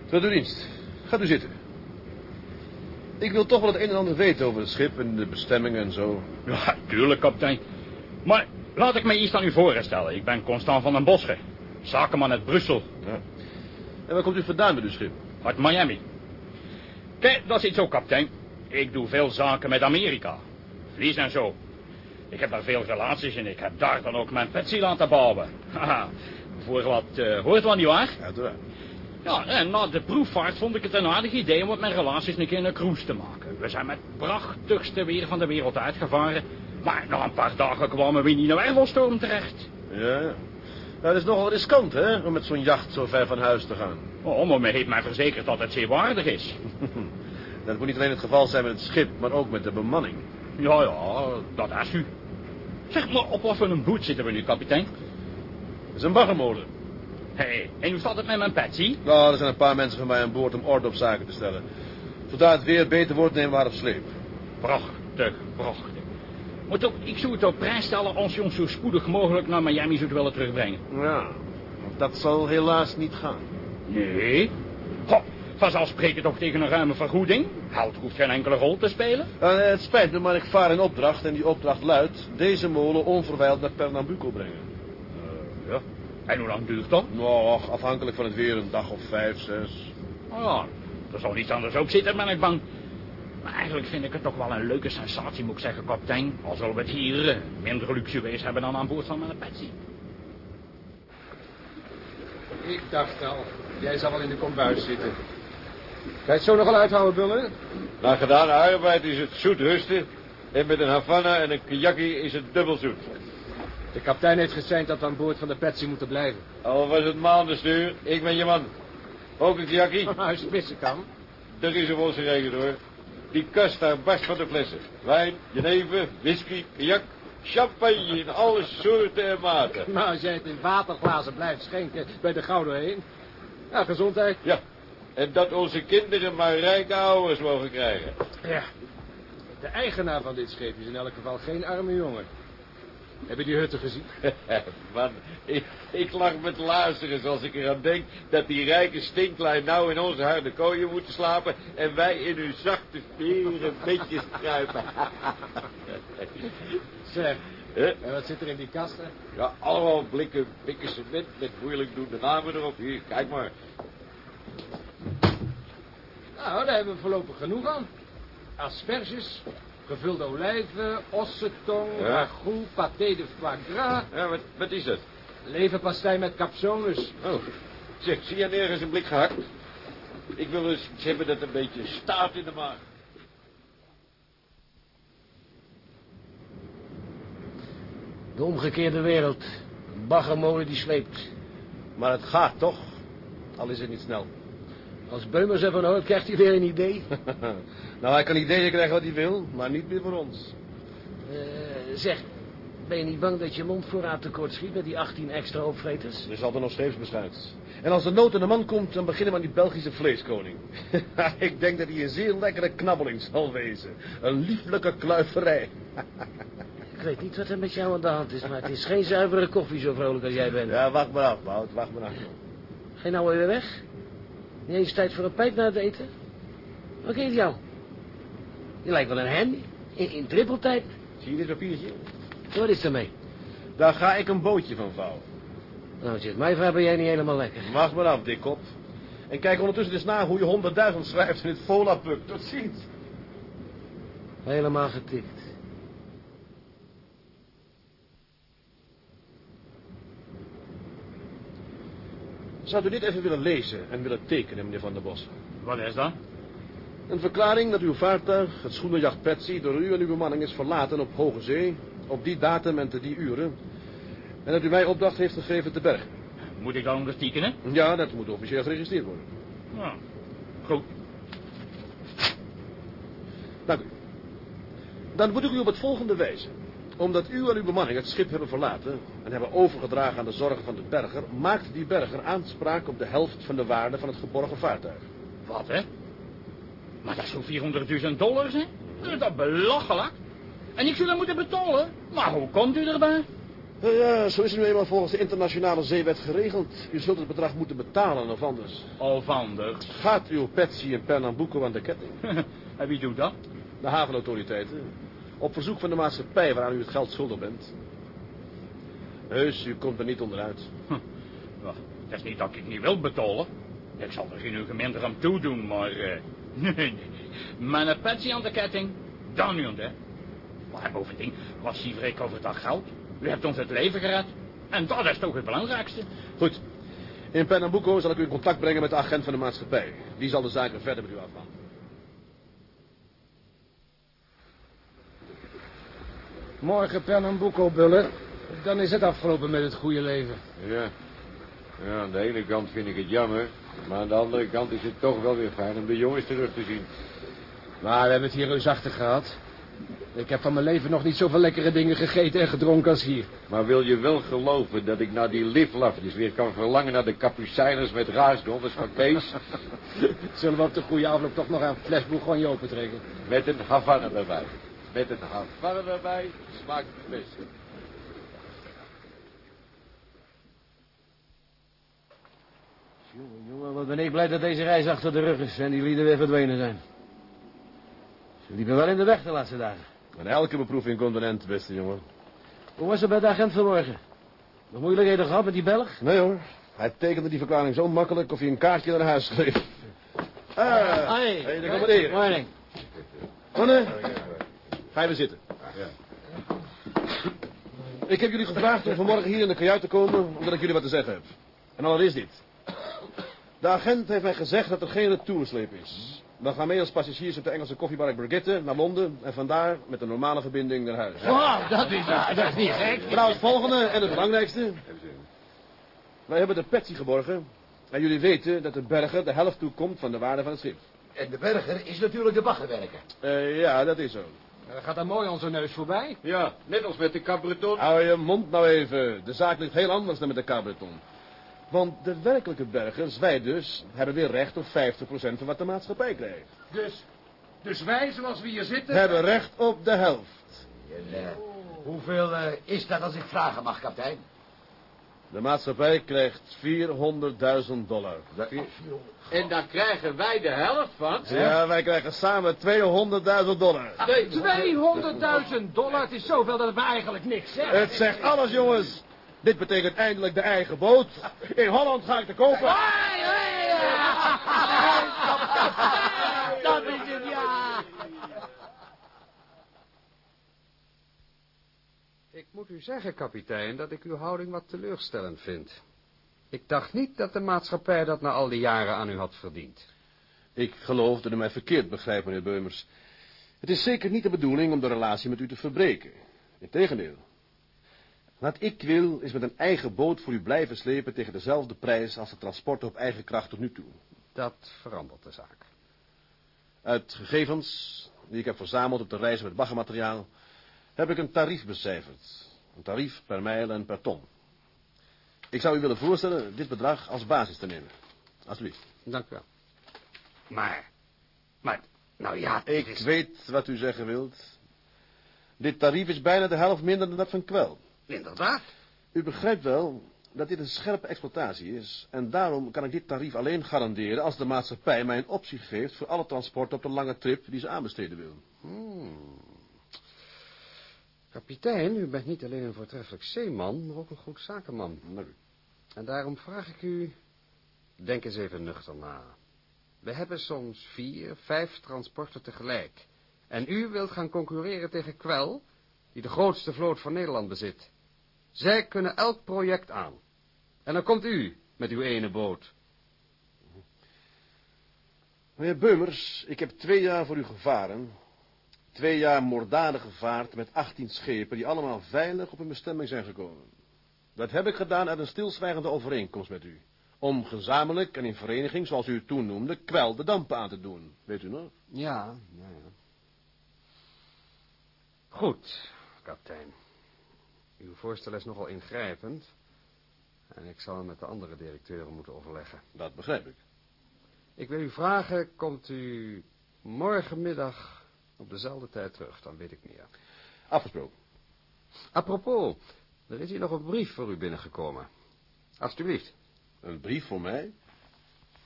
Tot uw dienst. Gaat u zitten. Ik wil toch wel het een en ander weten over het schip en de bestemmingen en zo. Ja, tuurlijk, kapitein. Maar laat ik mij iets aan u voorstellen. Ik ben Constant van den Bosche. Zakenman uit Brussel. Ja. En waar komt u vandaan met uw schip? Uit Miami. Kijk, dat zit zo, kapitein. Ik doe veel zaken met Amerika. Vlies en zo. Ik heb daar veel relaties in. Ik heb daar dan ook mijn pensie laten bouwen. Haha. Voor wat uh, hoort wel niet waar? Uiteraard. Ja, en na de proefvaart vond ik het een aardig idee om met mijn relaties een keer een cruise te maken. We zijn met prachtigste weer van de wereld uitgevaren. Maar na een paar dagen kwamen we in een wervelstorm terecht. Ja, ja. Nou, het is nogal riskant, hè, om met zo'n jacht zo ver van huis te gaan. Oh, maar men heeft mij verzekerd dat het zeer waardig is. Dat moet niet alleen het geval zijn met het schip, maar ook met de bemanning. Ja, ja, dat is u. Zeg maar, op wat voor een boot zitten we nu, kapitein? Het is een baggermolen. Hé, hey, en hoe staat het met mijn Patsy? Nou, er zijn een paar mensen van mij aan boord om orde op zaken te stellen. Zodra het weer beter wordt, nemen we haar op sleep. Prachtig, prachtig. Maar toch, ik zou het op prijs stellen als je ons zo spoedig mogelijk naar Miami zou willen terugbrengen. Ja, dat zal helaas niet gaan. Nee? Goh, vanzelfsprekend toch tegen een ruime vergoeding? Hout hoeft geen enkele rol te spelen. Uh, het spijt me, maar ik vaar in opdracht en die opdracht luidt... deze molen onverwijld naar Pernambuco brengen. Uh, ja. En hoe lang duurt dat? Nou, afhankelijk van het weer, een dag of vijf, zes. Oh ja, er zal niets anders ook zitten, ben ik bang. Maar eigenlijk vind ik het toch wel een leuke sensatie, moet ik zeggen, kapitein. Al zullen we het hier uh, minder luxueus hebben dan aan boord van mijn Patsy. Ik dacht al, jij zal wel in de kombuis zitten. Kan je het zo nog wel uithouden, Bullen? Na gedane arbeid is het zoet rusten. En met een Havana en een kajaki is het dubbel zoet. De kapitein heeft gezegd dat we aan boord van de Patsy moeten blijven. Al was het maandenstuur, ik ben je man. Ook een kajaki? Als je het missen kan. Er is er ons geregeld hoor. Die kast daar barst van de flessen. Wijn, jenever, whisky, kajak, champagne in alle soorten en maten. Maar als jij het in waterglazen blijft schenken bij de Gouden heen. Ja, gezondheid. Ja, en dat onze kinderen maar rijke ouders mogen krijgen. Ja. De eigenaar van dit schip is in elk geval geen arme jongen. Heb je die hutten gezien? Man, ik, ik lach met luisteren als ik eraan denk dat die rijke stinklijn nou in onze harde kooien moeten slapen en wij in hun zachte veren bedjes kruipen. zeg, Huh? en wat zit er in die kasten? Ja, allemaal blikken, blikken cement met moeilijk doende namen erop. Hier, kijk maar. Nou, daar hebben we voorlopig genoeg aan. Asperges, gevulde olijven, ossetong, Ja. ragout, paté de foie gras, Ja, wat, wat is dat? leverpastei met capsones. Oh, zeg, zie je nergens een blik gehakt? Ik wil eens iets hebben dat een beetje staat in de maag. De omgekeerde wereld. Een baggermolen die sleept. Maar het gaat toch, al is het niet snel. Als Beumers ervan hoort, krijgt hij weer een idee. nou, hij kan ideeën krijgen wat hij wil, maar niet meer voor ons. Eh, zeg, ben je niet bang dat je mondvoorraad tekort schiet met die 18 extra opvreters? Er is altijd nog scheepsbeschuit. En als de nood aan de man komt, dan beginnen we aan die Belgische vleeskoning. Ik denk dat hij een zeer lekkere knabbeling zal wezen. Een lieflijke kluiverij. Ik weet niet wat er met jou aan de hand is, maar het is geen zuivere koffie zo vrolijk als jij bent. Ja, wacht maar af, Wout, wacht maar af. Ga je nou weer weg? Niet eens tijd voor een pijp na het eten? Wat geeft jou? Je lijkt wel een handy. In, in trippeltijd. Zie je dit papiertje? Wat is er mee? Daar ga ik een bootje van vouwen. Nou, als je het mij vraagt, ben jij niet helemaal lekker. Wacht maar af, dikkop. En kijk ondertussen eens na hoe je honderdduizend schrijft in het Volapuk. Tot ziens. Helemaal getikt. Zou u dit even willen lezen en willen tekenen, meneer Van der Bos? Wat is dat? Een verklaring dat uw vaartuig, het schoenenjacht Patsy, door u en uw bemanning is verlaten op hoge zee, op die datum en te die uren. En dat u mij opdracht heeft gegeven te bergen. Moet ik dan ondertekenen? Ja, dat moet officieel geregistreerd worden. Ja. Goed. Dank u. Dan moet ik u op het volgende wijzen. Omdat u en uw bemanning het schip hebben verlaten en hebben overgedragen aan de zorgen van de berger, maakt die berger aanspraak op de helft van de waarde van het geborgen vaartuig. Wat, hè? Maar dat is zo'n 400.000 dollars, hè? Dat is belachelijk? En ik zou dat moeten betalen? Maar hoe komt u erbij? Ja, zo is het nu eenmaal volgens de internationale zeewet geregeld. U zult het bedrag moeten betalen of anders. Of anders. Gaat uw Patsy in Pernambuco aan de ketting? en wie doet dat? De havenautoriteiten. Op verzoek van de maatschappij waaraan u het geld schuldig bent. Heus, u komt er niet onderuit. Ja, het is niet dat ik niet wil betalen. Ik zal er geen minder aan toedoen, maar... eh, nee, nee. Mijn Patsy aan de ketting, dan niet, hè. Maar bovendien, wat zie ik over dat geld? U hebt ons het leven gered. En dat is toch het belangrijkste. Goed. In Pernambuco zal ik u in contact brengen met de agent van de maatschappij. Die zal de zaken verder met u afhandelen. Morgen Pernambuco bullen. Dan is het afgelopen met het goede leven. Ja. ja, aan de ene kant vind ik het jammer. Maar aan de andere kant is het toch wel weer fijn om de jongens terug te zien. Maar we hebben het hier reusachtig gehad. Ik heb van mijn leven nog niet zoveel lekkere dingen gegeten en gedronken als hier. Maar wil je wel geloven dat ik naar die liflafjes weer kan verlangen naar de kapucijners met raasdonders van Kees? Zullen we op de goede afloop toch nog een fles Bourgogne open trekken? Met een Havana erbij. Met een Havana erbij smaakt het beste. Jongen, jongen, wat ben ik blij dat deze reis achter de rug is en die lieden weer verdwenen zijn. Ze liepen wel in de weg de laatste dagen. En elke beproeving komt een end, beste jongen. Hoe was het bij de agent vanmorgen? Nog moeilijkheden gehad met die Belg? Nee hoor, hij tekende die verklaring zo makkelijk of hij een kaartje naar huis schreef. Ah, Hoi. hey, daar komt. Morning. Mannen, ga even zitten. Ik heb jullie gevraagd om vanmorgen hier in de kajuit te komen, omdat ik jullie wat te zeggen heb. En allereerst dit. De agent heeft mij gezegd dat er geen retoursleep is. We gaan mee als passagiers op de Engelse koffiebark Brigitte naar Londen en vandaar met een normale verbinding naar huis. Oh, dat is, dat is niet gek. Nou, het volgende en het belangrijkste. Wij hebben de Patsy geborgen. En jullie weten dat de berger de helft toekomt van de waarde van het schip. En de berger is natuurlijk de baggerwerker. Eh, ja, dat is zo. Gaat dan mooi onze neus voorbij. Ja, net als met de Cabreton. Hou je mond nou even. De zaak ligt heel anders dan met de Cabreton. Want de werkelijke bergers, wij dus, hebben weer recht op 50% van wat de maatschappij krijgt. Dus, dus wij, zoals we hier zitten... Hebben recht op de helft. Eh, hoeveel eh, is dat als ik vragen mag, kapitein? De maatschappij krijgt 400.000 dollar. En dan krijgen wij de helft van. Ja, wij krijgen samen 200.000 dollar. Nee, 200.000 dollar, het is zoveel dat het me eigenlijk niks zegt. Het zegt alles, jongens. Dit betekent eindelijk de eigen boot. In Holland ga ik te kopen is het, ja. Ik moet u zeggen, kapitein, dat ik uw houding wat teleurstellend vind. Ik dacht niet dat de maatschappij dat na al die jaren aan u had verdiend. Ik geloof dat u mij verkeerd begrijpt, meneer Beumers. Het is zeker niet de bedoeling om de relatie met u te verbreken. Integendeel. Wat ik wil, is met een eigen boot voor u blijven slepen tegen dezelfde prijs als de transporten op eigen kracht tot nu toe. Dat verandert de zaak. Uit gegevens die ik heb verzameld op de reis met baggermateriaal, heb ik een tarief becijferd. Een tarief per mijl en per ton. Ik zou u willen voorstellen dit bedrag als basis te nemen. Alsjeblieft. Dank u wel. Maar, maar, nou ja, Ik is... weet wat u zeggen wilt. Dit tarief is bijna de helft minder dan dat van kwel. Inderdaad. U begrijpt wel dat dit een scherpe exploitatie is. En daarom kan ik dit tarief alleen garanderen als de maatschappij mij een optie geeft voor alle transporten op de lange trip die ze aanbesteden wil. Hmm. Kapitein, u bent niet alleen een voortreffelijk zeeman, maar ook een goed zakenman. En daarom vraag ik u, denk eens even nuchter na. We hebben soms vier, vijf transporten tegelijk. En u wilt gaan concurreren tegen Kwel, die de grootste vloot van Nederland bezit. Zij kunnen elk project aan. En dan komt u met uw ene boot. Meneer Beumers, ik heb twee jaar voor u gevaren. Twee jaar moorddadig gevaard met 18 schepen die allemaal veilig op hun bestemming zijn gekomen. Dat heb ik gedaan uit een stilzwijgende overeenkomst met u. Om gezamenlijk en in vereniging, zoals u het toen noemde, kwel de dampen aan te doen. Weet u nog? Ja, ja, ja. Goed, kapitein. Uw voorstel is nogal ingrijpend. En ik zal met de andere directeuren moeten overleggen. Dat begrijp ik. Ik wil u vragen, komt u morgenmiddag op dezelfde tijd terug? Dan weet ik meer. Afgesproken. Apropos, er is hier nog een brief voor u binnengekomen. Alsjeblieft. Een brief voor mij?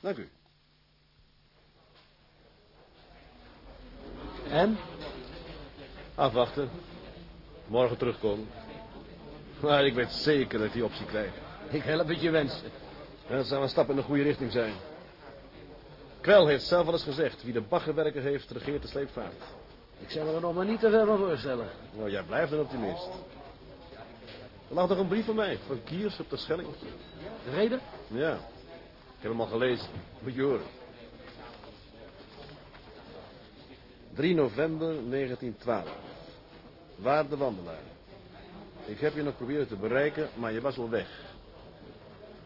Dank u. En? Afwachten. Morgen terugkomen. Maar ik weet zeker dat ik die optie krijg. Ik help het je wensen. Ja, dat zou een stap in de goede richting zijn. Kwel heeft zelf al eens gezegd, wie de baggerwerker heeft, regeert de sleepvaart. Ik zou me er nog maar niet te veel van voorstellen. Nou, jij blijft een optimist. Er lag nog een brief van mij, van Kiers op de Schelling. De reden? Ja, ik heb hem al gelezen. Moet je horen. 3 november 1912. Waarde wandelaar. Ik heb je nog proberen te bereiken, maar je was al weg.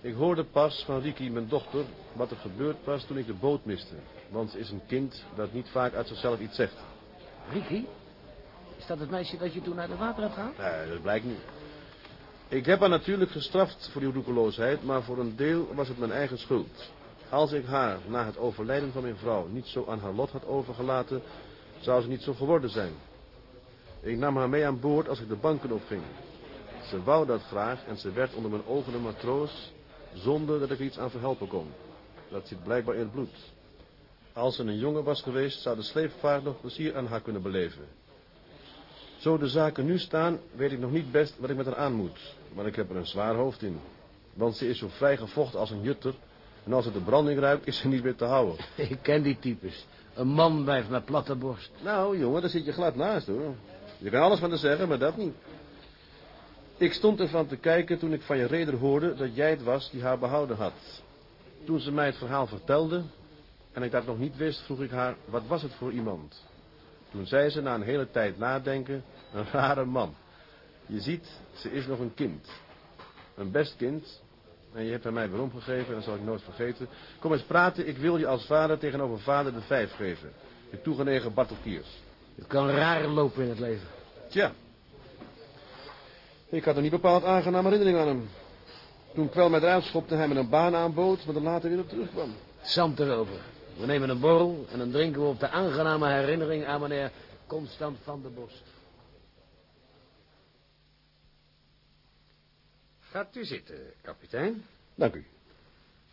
Ik hoorde pas van Riki, mijn dochter, wat er gebeurd was toen ik de boot miste. Want ze is een kind dat niet vaak uit zichzelf iets zegt. Ricky? Is dat het meisje dat je toen uit het water hebt gehaald? Nee, dat blijkt niet. Ik heb haar natuurlijk gestraft voor die roekeloosheid, maar voor een deel was het mijn eigen schuld. Als ik haar na het overlijden van mijn vrouw niet zo aan haar lot had overgelaten, zou ze niet zo geworden zijn. Ik nam haar mee aan boord als ik de banken opging. Ze wou dat graag en ze werd onder mijn ogen een matroos, zonder dat ik er iets aan verhelpen kon. Dat zit blijkbaar in het bloed. Als ze een jongen was geweest, zou de sleepvaart nog plezier aan haar kunnen beleven. Zo de zaken nu staan, weet ik nog niet best wat ik met haar aan moet. Maar ik heb er een zwaar hoofd in. Want ze is zo vrij gevochten als een jutter. En als het de branding ruikt, is ze niet meer te houden. Ik ken die types. Een man blijft met platte borst. Nou, jongen, daar zit je glad naast, hoor. Je kan alles van haar zeggen, maar dat niet. Ik stond ervan te kijken toen ik van je reder hoorde dat jij het was die haar behouden had. Toen ze mij het verhaal vertelde en ik dat nog niet wist, vroeg ik haar, wat was het voor iemand? Toen zei ze na een hele tijd nadenken, een rare man. Je ziet, ze is nog een kind. Een best kind. En je hebt haar mij waarom gegeven, dat zal ik nooit vergeten. Kom eens praten, ik wil je als vader tegenover vader de vijf geven. Je toegenegen Bartel Kiers. Het kan raar lopen in het leven. Tja. Ik had er niet bepaald aangename herinnering aan hem. Toen Kwel mij eruit schopte, hij me een baan aanbood, maar er later weer op terugkwam. Zand erover. We nemen een borrel en dan drinken we op de aangename herinnering aan meneer Constant van der Bos. Gaat u zitten, kapitein. Dank u.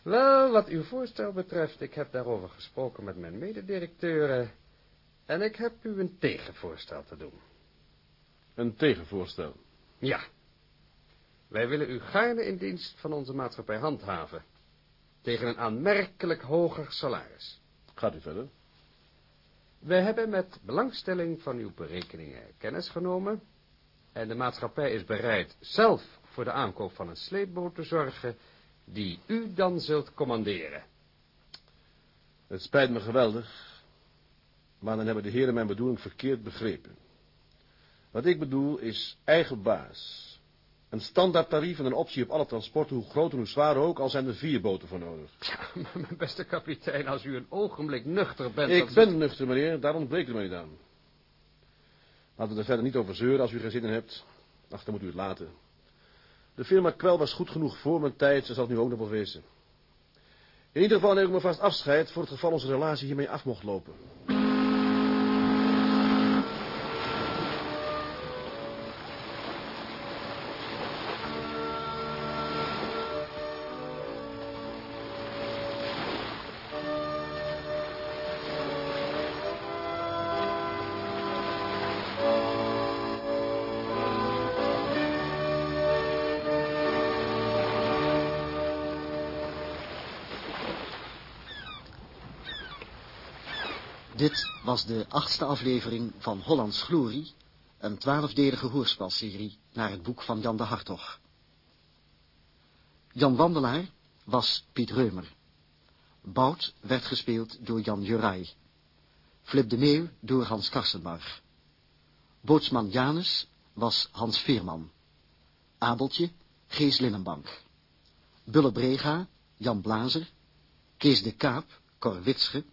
Wel, wat uw voorstel betreft, ik heb daarover gesproken met mijn mededirecteuren... en ik heb u een tegenvoorstel te doen. Een tegenvoorstel? Ja. Wij willen u gaarne in dienst van onze maatschappij handhaven... tegen een aanmerkelijk hoger salaris. Gaat u verder? Wij hebben met belangstelling van uw berekeningen kennis genomen... en de maatschappij is bereid zelf voor de aankoop van een sleepboot te zorgen... die u dan zult commanderen. Het spijt me geweldig, maar dan hebben de heren mijn bedoeling verkeerd begrepen. Wat ik bedoel is eigen baas. Een standaard tarief en een optie op alle transporten, hoe groot en hoe zwaar ook, al zijn er vier boten voor nodig. Ja, mijn beste kapitein, als u een ogenblik nuchter bent... Ik ben nuchter, meneer, daar ontbreekt u mij niet aan. Laten we er verder niet over zeuren als u geen zin in hebt. Ach, dan moet u het laten. De firma Kwel was goed genoeg voor mijn tijd, ze zal het nu ook nog wel wezen. In ieder geval neem ik me vast afscheid voor het geval onze relatie hiermee af mocht lopen. Dit was de achtste aflevering van Hollands Glorie, een twaalfdelige hoorspelserie naar het boek van Jan de Hartog. Jan Wandelaar was Piet Reumer. Bout werd gespeeld door Jan Juraj. Flip de Meeuw door Hans Karsenbarg. Bootsman Janus was Hans Veerman. Abeltje, Gees Linnenbank. Bulle Brega, Jan Blazer. Kees de Kaap, Cor Witsche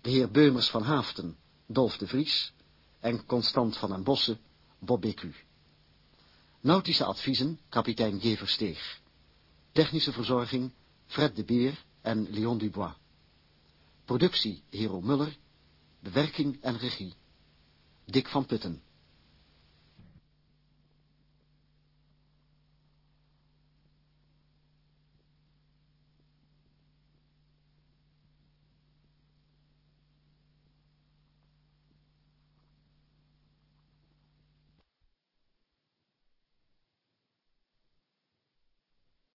de heer Beumers van Haften, Dolf de Vries, en Constant van den Bosse, Bob Becu. Nautische adviezen, kapitein J. Versteeg. Technische verzorging, Fred de Beer en Leon Dubois. Productie, Hero Muller. Bewerking en regie, Dick van Putten.